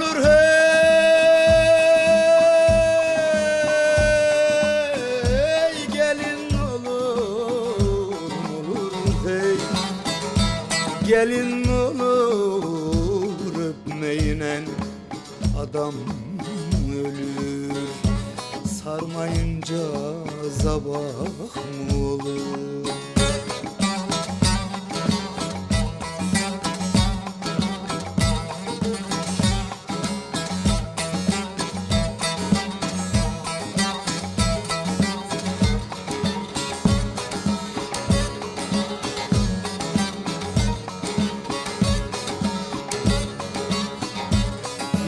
olur hey. Gelin olur olur hey. Gelin olur öpmeyle adam ölür. Sarmayınca zabah mı olur?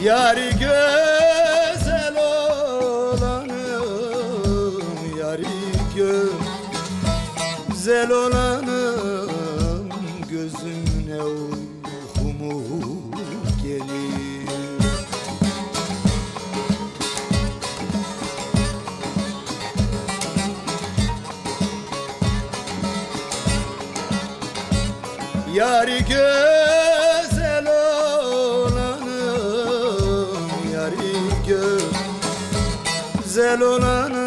Yari güzel olanım Yari güzel olanım. Gözüne uykumu gelir. Yari güzel Yari güzel olanım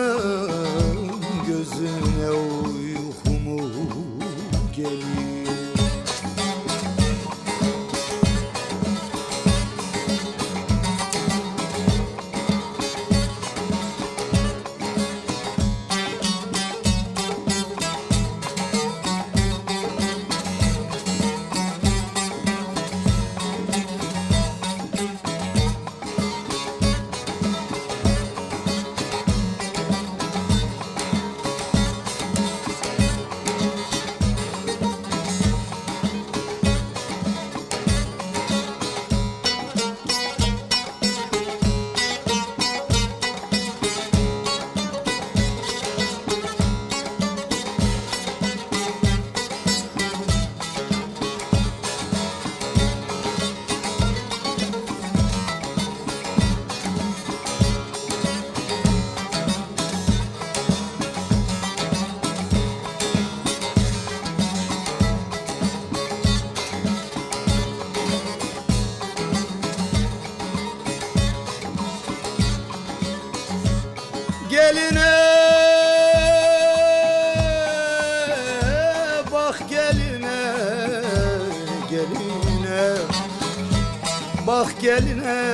bak geline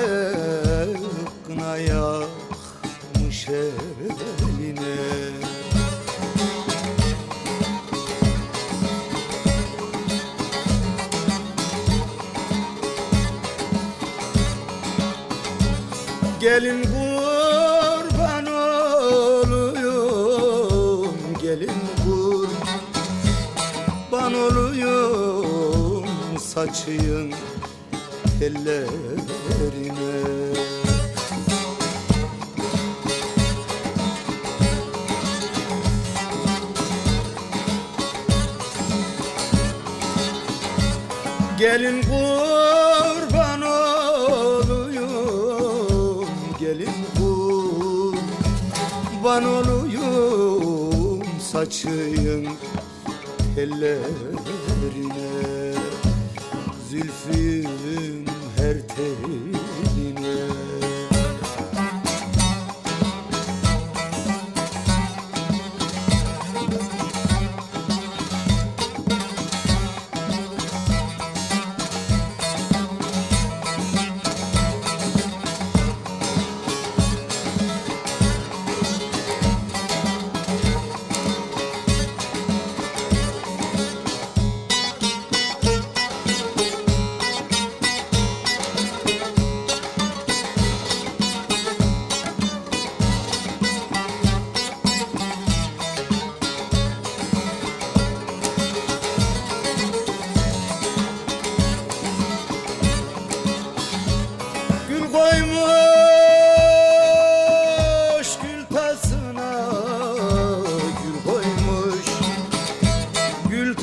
kına yakmış eline. Gelin kurban olayım Gelin kurban olayım Saçın tellerine Gelin kurban olayım Gelin kurban olayım Saçın tellerine Zülfün 嘿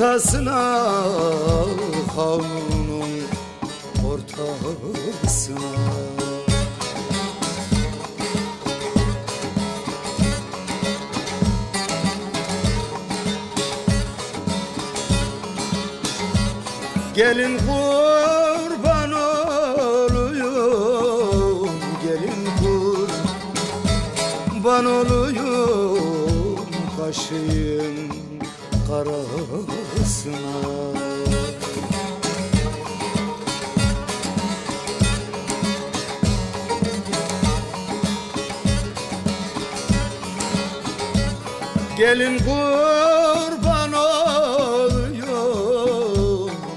gül tasına Havlunun ortasına. Gelin kurban olayım Gelin kurban olayım Kaşın karasına Gelin kurban oluyor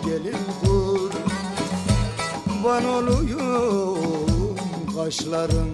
Gelin kurban oluyor Kaşların